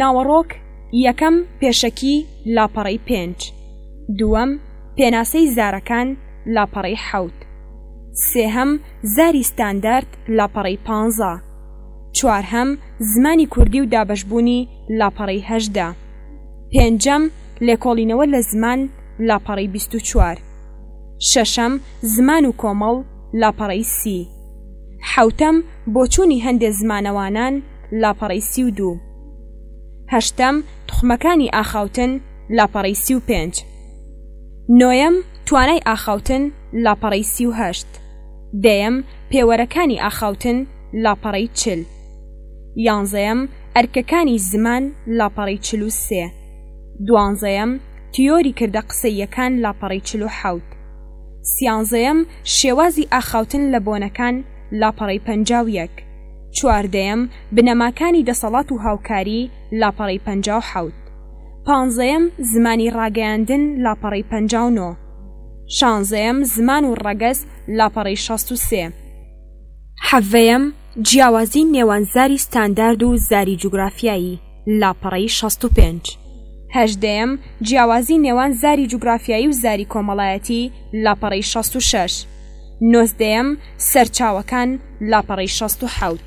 ناوەڕۆک یەکەم پێشەکی لاپەڕەی پێنج دووەم پێناسەی زارەکان لاپەڕەی حەوت سێهەم زاری ستاندارد لاپەڕەی پانزە چوارهەم زمانی کوردی و دابشبوونی لاپەڕەی هەشدا پێنجەم لێکۆڵینەوە لە زمان لاپەڕەی بیست و چوار شەشەم زمان و کۆمەڵ لاپەڕەی سی حوتەم بۆچوونی هەندێ زمانەوانان لاپەڕەی سی و دوو. هەشتەم، توخمەکانی ئاخاوتن، لاپەڕەی سی و پێنج. نۆیەم، توانای ئاخاوتن، لاپەڕەی سی و هەشت. دەیەم، پێوەرەکانی ئاخاوتن، لاپەڕەی چل. یانزەیەم، ئەرکەکانی زمان، لاپەڕەی چل و سێ. دوانزەیەم، تیۆری کردە قسەییەکان، لاپەڕەی چل و حەوت. سیانزەیەم، شێوازی ئاخاوتن لە بۆنەکان، لاپەڕەی پەنجا و یەک. چواردەیەم، بنەماکانی دەسەڵات و هاوکاری، لاپەڕەی پەنجا و حەوت. پانزەیەم، زمانی ڕاگەیاندن، لاپەڕەی پەنجا و نۆ. شانزەیەم، زمان و ڕەگەز، لاپەڕەی شەست و سێ. حەڤەیەم، جیاوازی نێوان زاری ستاندارد و زاری جوگرافیایی، لاپەڕەی شەست و پێنج. هەژدەیەم، جیاوازی نێوان زاری جوگرافیایی و زاری کۆمەڵایەتی، لاپەڕەی شەست و شەش. نۆزدەیەم، سەرچاوەکان، لاپەڕەی شەست و حەوت.